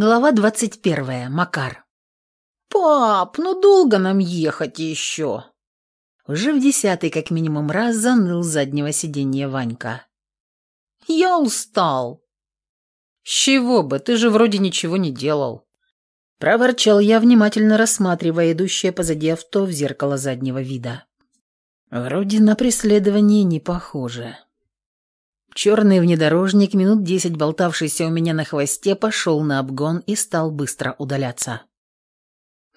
Глава двадцать первая. Макар. «Пап, ну долго нам ехать еще?» Уже в десятый, как минимум, раз заныл заднего сиденья Ванька. «Я устал». «С чего бы? Ты же вроде ничего не делал». Проворчал я, внимательно рассматривая идущее позади авто в зеркало заднего вида. Вроде на преследование не похоже. Черный внедорожник, минут десять болтавшийся у меня на хвосте, пошел на обгон и стал быстро удаляться.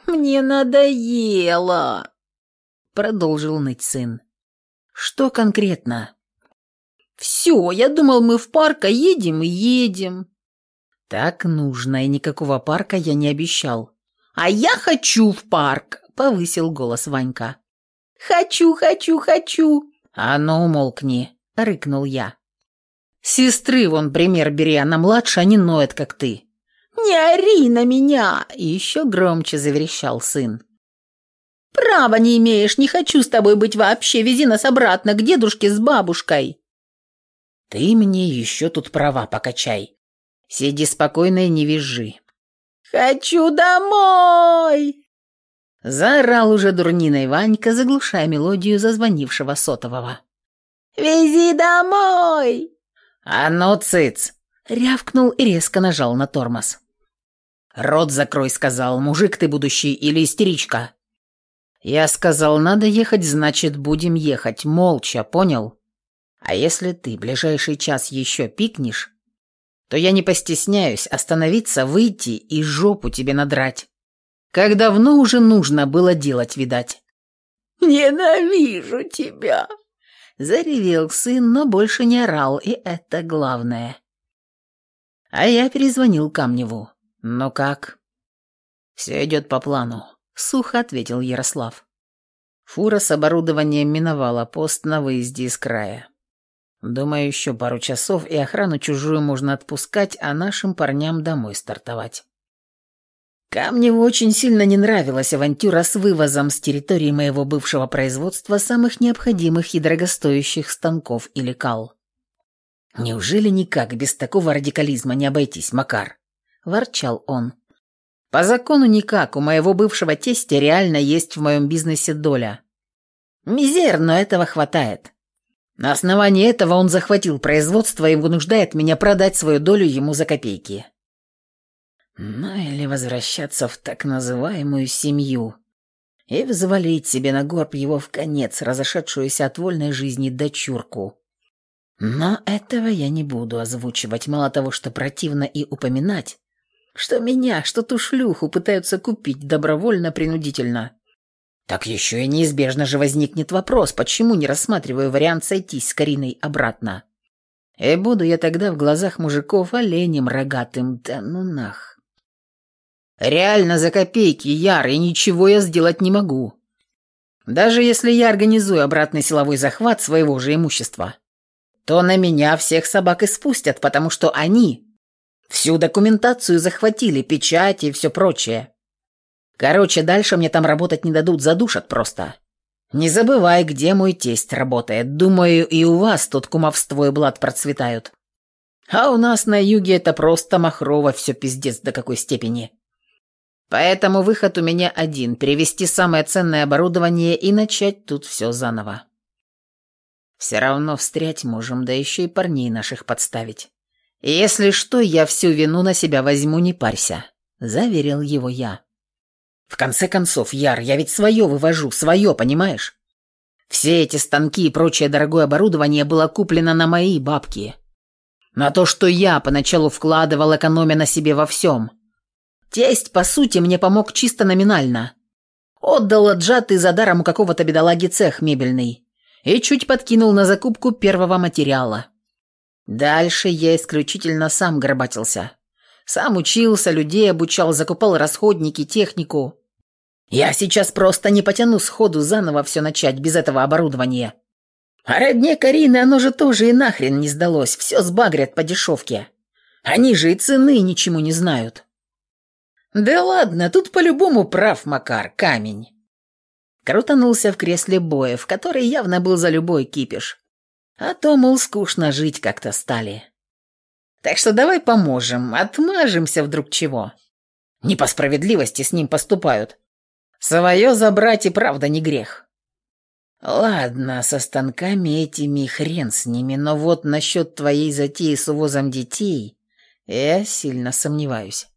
«Мне надоело!» — продолжил ныть сын. «Что конкретно?» «Все, я думал, мы в парк, а едем и едем». «Так нужно, и никакого парка я не обещал». «А я хочу в парк!» — повысил голос Ванька. «Хочу, хочу, хочу!» «А ну, умолкни!» — рыкнул я. Сестры вон пример бери, она младше, не ноет, как ты». «Не ори на меня!» — еще громче заверещал сын. «Права не имеешь, не хочу с тобой быть вообще, вези нас обратно к дедушке с бабушкой». «Ты мне еще тут права покачай. Сиди спокойно и не визжи». «Хочу домой!» Заорал уже дурниной Ванька, заглушая мелодию зазвонившего сотового. «Вези домой!» «А ну, цыц!» — рявкнул и резко нажал на тормоз. «Рот закрой», — сказал, «мужик ты будущий или истеричка?» Я сказал, надо ехать, значит, будем ехать, молча, понял? А если ты ближайший час еще пикнешь, то я не постесняюсь остановиться, выйти и жопу тебе надрать. Как давно уже нужно было делать, видать. «Ненавижу тебя!» Заревел сын, но больше не орал, и это главное. А я перезвонил Камневу. «Ну как?» «Все идет по плану», — сухо ответил Ярослав. Фура с оборудованием миновала пост на выезде из края. Думаю, еще пару часов, и охрану чужую можно отпускать, а нашим парням домой стартовать. Камневу очень сильно не нравилась авантюра с вывозом с территории моего бывшего производства самых необходимых и дорогостоящих станков или кал. «Неужели никак без такого радикализма не обойтись, Макар?» – ворчал он. «По закону никак, у моего бывшего тестя реально есть в моем бизнесе доля. Мизер, но этого хватает. На основании этого он захватил производство и вынуждает меня продать свою долю ему за копейки. Ну или возвращаться в так называемую семью и взвалить себе на горб его в конец разошедшуюся от вольной жизни дочурку. Но этого я не буду озвучивать, мало того, что противно и упоминать, что меня, что ту шлюху пытаются купить добровольно-принудительно. Так еще и неизбежно же возникнет вопрос, почему не рассматриваю вариант сойтись с Кариной обратно. И буду я тогда в глазах мужиков оленем рогатым, да ну нах. Реально за копейки, Яр, и ничего я сделать не могу. Даже если я организую обратный силовой захват своего же имущества, то на меня всех собак и спустят, потому что они всю документацию захватили, печати и все прочее. Короче, дальше мне там работать не дадут, задушат просто. Не забывай, где мой тесть работает. Думаю, и у вас тут кумовство и блат процветают. А у нас на юге это просто махрово все пиздец до какой степени. Поэтому выход у меня один – перевести самое ценное оборудование и начать тут все заново. Все равно встрять можем, да еще и парней наших подставить. Если что, я всю вину на себя возьму, не парься», – заверил его я. «В конце концов, Яр, я ведь свое вывожу, свое, понимаешь? Все эти станки и прочее дорогое оборудование было куплено на мои бабки. На то, что я поначалу вкладывал, экономя на себе во всем. Тесть, по сути, мне помог чисто номинально. Отдал отжатый за даром у какого-то бедолаги цех мебельный и чуть подкинул на закупку первого материала. Дальше я исключительно сам горбатился. Сам учился, людей обучал, закупал расходники, технику. Я сейчас просто не потяну сходу заново все начать без этого оборудования. А родне Карины оно же тоже и нахрен не сдалось, все сбагрят по дешевке. Они же и цены ничему не знают. «Да ладно, тут по-любому прав Макар, камень». Крутанулся в кресле Боев, который явно был за любой кипиш. А то, мол, скучно жить как-то стали. Так что давай поможем, отмажемся вдруг чего. Не по справедливости с ним поступают. Свое забрать и правда не грех. Ладно, со станками этими хрен с ними, но вот насчет твоей затеи с увозом детей я сильно сомневаюсь.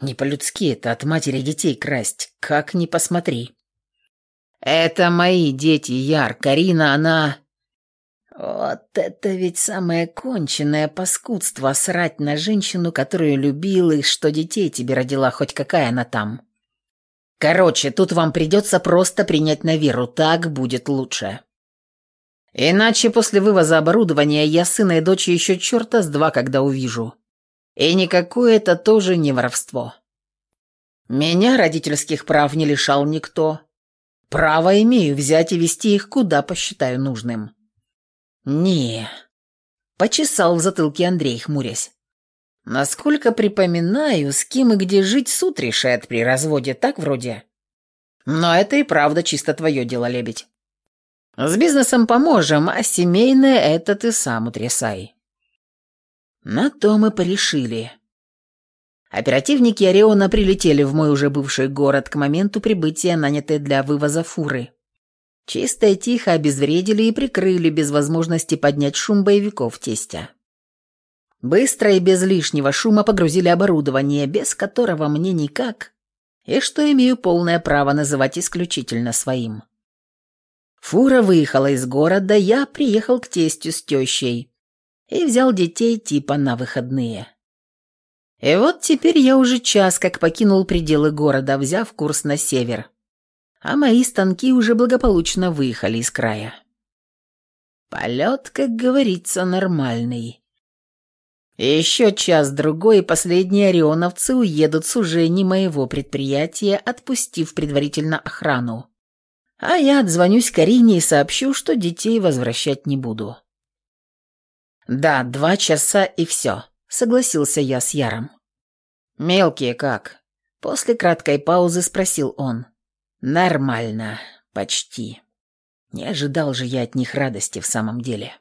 Не по-людски это от матери детей красть, как ни посмотри. Это мои дети, Яр. Карина, она... Вот это ведь самое конченное паскудство срать на женщину, которую любил и что детей тебе родила, хоть какая она там. Короче, тут вам придется просто принять на веру, так будет лучше. Иначе после вывоза оборудования я сына и дочь еще черта с два когда увижу. И никакое это тоже не воровство. Меня родительских прав не лишал никто. Право имею взять и вести их куда посчитаю нужным. не Почесал в затылке Андрей, хмурясь. Насколько припоминаю, с кем и где жить суд решает при разводе, так вроде. Но это и правда чисто твое дело, лебедь. С бизнесом поможем, а семейное это ты сам утрясай. На то мы порешили. Оперативники Ориона прилетели в мой уже бывший город к моменту прибытия нанятой для вывоза фуры. Чисто и тихо обезвредили и прикрыли без возможности поднять шум боевиков тестя. Быстро и без лишнего шума погрузили оборудование, без которого мне никак, и что имею полное право называть исключительно своим. Фура выехала из города, я приехал к тестю с тещей и взял детей типа на выходные. И вот теперь я уже час как покинул пределы города, взяв курс на север. А мои станки уже благополучно выехали из края. Полет, как говорится, нормальный. Еще час-другой, и последние орионовцы уедут с уже не моего предприятия, отпустив предварительно охрану. А я отзвонюсь Карине и сообщу, что детей возвращать не буду. Да, два часа и все согласился я с Яром. «Мелкие как?» После краткой паузы спросил он. «Нормально, почти. Не ожидал же я от них радости в самом деле.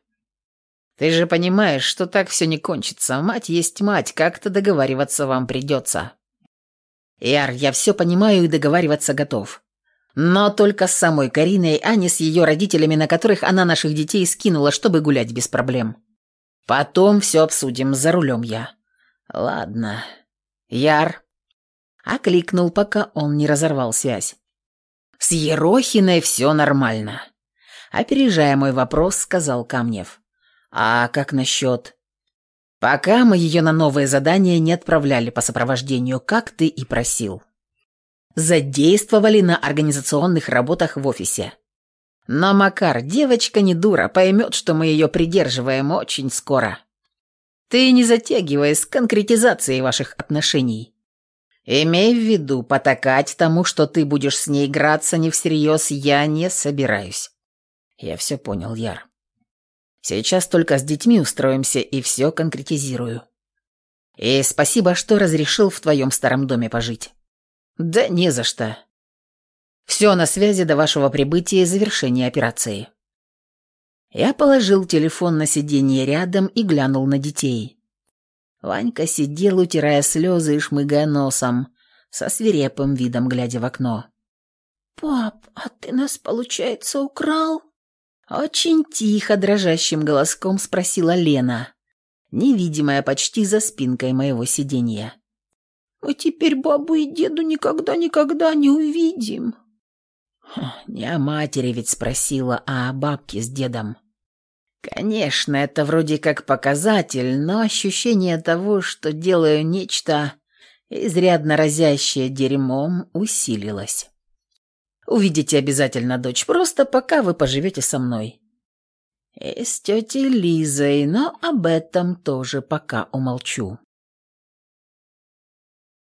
Ты же понимаешь, что так все не кончится. Мать есть мать, как-то договариваться вам придется». «Яр, я все понимаю и договариваться готов. Но только с самой Кариной, а не с ее родителями, на которых она наших детей скинула, чтобы гулять без проблем. Потом все обсудим, за рулем я. Ладно. Яр. Окликнул, пока он не разорвал связь. С Ерохиной все нормально. Опережая мой вопрос, сказал Камнев. А как насчет... Пока мы ее на новое задание не отправляли по сопровождению, как ты и просил. Задействовали на организационных работах в офисе. Но Макар, девочка не дура, поймет, что мы ее придерживаем очень скоро. Ты не затягивай с конкретизацией ваших отношений. Имей в виду, потакать тому, что ты будешь с ней играться не всерьез, я не собираюсь. Я все понял, Яр. Сейчас только с детьми устроимся и все конкретизирую. И спасибо, что разрешил в твоем старом доме пожить. Да не за что. Все на связи до вашего прибытия и завершения операции». Я положил телефон на сиденье рядом и глянул на детей. Ванька сидел, утирая слезы и шмыгая носом, со свирепым видом глядя в окно. «Пап, а ты нас, получается, украл?» Очень тихо, дрожащим голоском спросила Лена, невидимая почти за спинкой моего сиденья. «Мы теперь бабу и деду никогда-никогда не увидим». Не о матери ведь спросила, а о бабке с дедом. Конечно, это вроде как показатель, но ощущение того, что делаю нечто изрядно разящее дерьмом, усилилось. Увидите обязательно, дочь, просто пока вы поживете со мной. И с тетей Лизой, но об этом тоже пока умолчу.